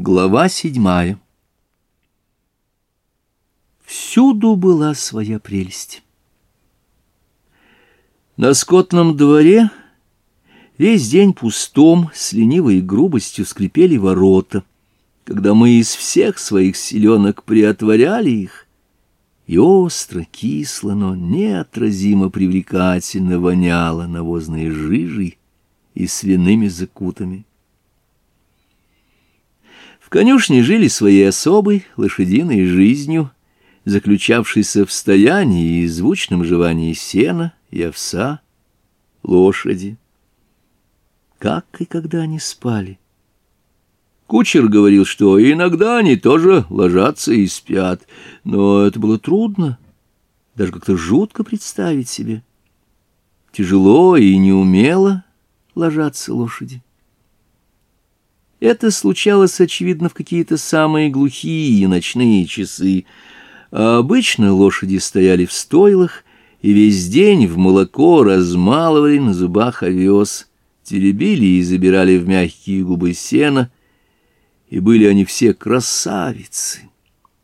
Глава седьмая Всюду была своя прелесть. На скотном дворе весь день пустом, с ленивой грубостью скрипели ворота, когда мы из всех своих селенок приотворяли их, и остро, кисло, но неотразимо привлекательно воняло навозной жижей и свиными закутами. В конюшне жили своей особой лошадиной жизнью, заключавшейся в стоянии и звучном жевании сена и овса, лошади. Как и когда они спали? Кучер говорил, что иногда они тоже ложатся и спят, но это было трудно, даже как-то жутко представить себе. Тяжело и неумело ложатся лошади. Это случалось, очевидно, в какие-то самые глухие ночные часы. А обычно лошади стояли в стойлах и весь день в молоко размалывали на зубах овес, теребили и забирали в мягкие губы сена. И были они все красавицы,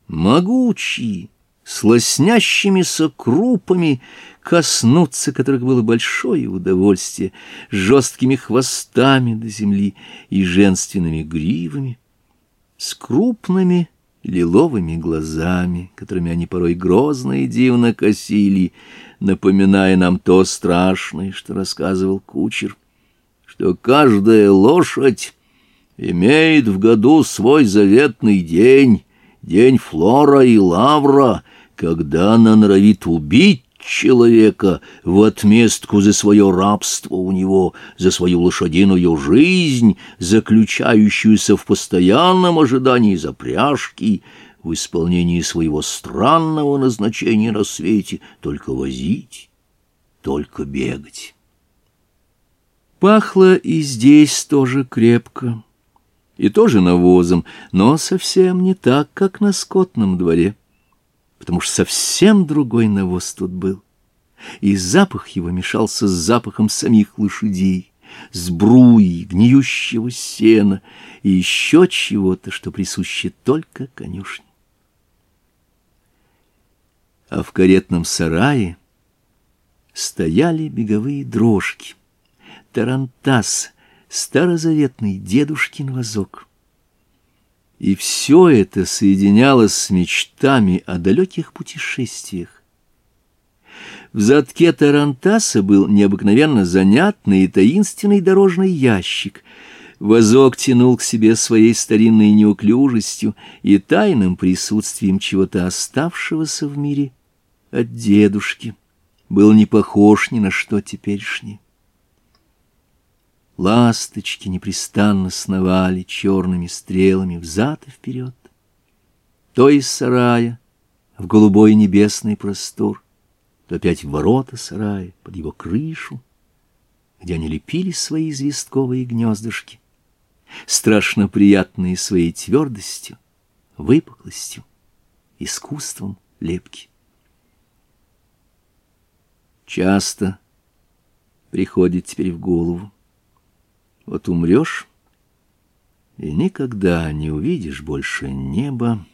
могучие, с лоснящимися крупами, коснуться которых было большое удовольствие, с жесткими хвостами до земли и женственными гривами, с крупными лиловыми глазами, которыми они порой грозно и дивно косили, напоминая нам то страшное, что рассказывал кучер, что каждая лошадь имеет в году свой заветный день, день флора и лавра, когда она норовит убить человека в отместку за свое рабство у него, за свою лошадиную жизнь, заключающуюся в постоянном ожидании запряжки, в исполнении своего странного назначения на свете, только возить, только бегать. Пахло и здесь тоже крепко, и тоже навозом, но совсем не так, как на скотном дворе потому что совсем другой навоз тут был. И запах его мешался с запахом самих лошадей, сбруи, гниющего сена и еще чего-то, что присуще только конюшне. А в каретном сарае стояли беговые дрожки, тарантас, старозаветный дедушкин возок — и все это соединялось с мечтами о далеких путешествиях. В задке Тарантаса был необыкновенно занятный и таинственный дорожный ящик. Возок тянул к себе своей старинной неуклюжестью и тайным присутствием чего-то оставшегося в мире от дедушки. Был не похож ни на что теперешнее ласточки непрестанно сновали черными стрелами взад и вперед. То из сарая в голубой небесный простор, то опять в ворота сарая, под его крышу, где они лепили свои известковые гнездышки, страшно приятные своей твердостью, выпуклостью, искусством лепки. Часто приходит теперь в голову, вот умрешь и никогда не увидишь больше неба,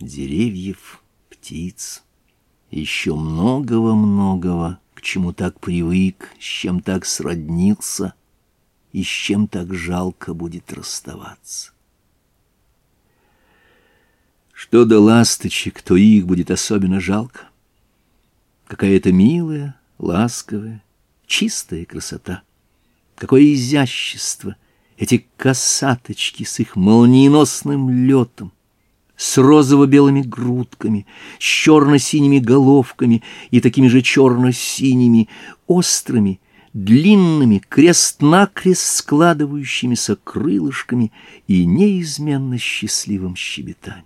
деревьев, птиц, еще многого-многого, к чему так привык, с чем так сроднился и с чем так жалко будет расставаться. Что до ласточек, то их будет особенно жалко. Какая-то милая, ласковая, чистая красота — Какое изящество! Эти косаточки с их молниеносным летом, с розово-белыми грудками, с черно-синими головками и такими же черно-синими, острыми, длинными, крест-накрест складывающимися крылышками и неизменно счастливым щебетанием.